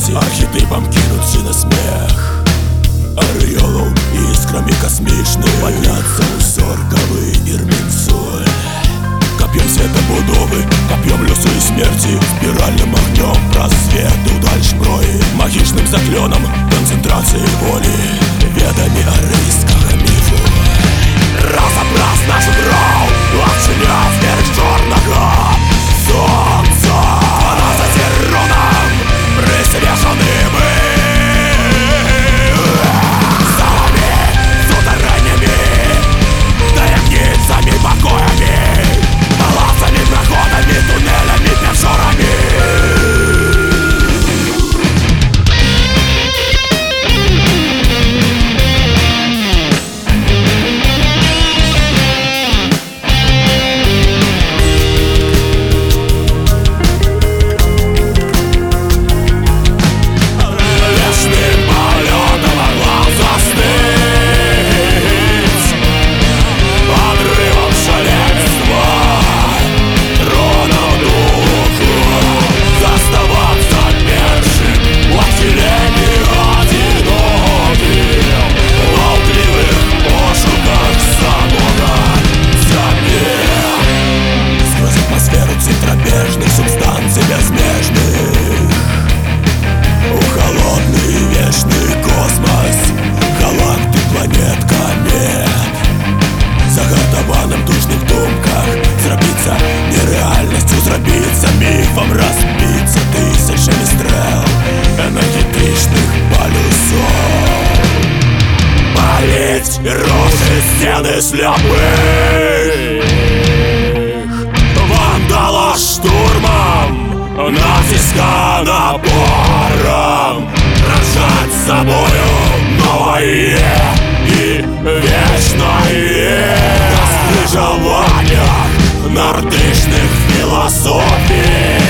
пути Архетипом кинуться на смех. Ореолом и искрами космичных Подняться узорковый ирминсоль Копьем света будовы, копьем лесу и смерти Спиральным огнем просвет удаль шпрои Магичным закленом концентрации воли Ведами вечный космос Галактик, планет, комет Загартованным душных думках Зробиться нереальностью Зробиться мифом Разбиться тысячами стрел Энергетичных полюсов. Палить и рушить стены слепых. Вандала штурмом Натиска собою новое и вечное На скрижованиях нордичных философий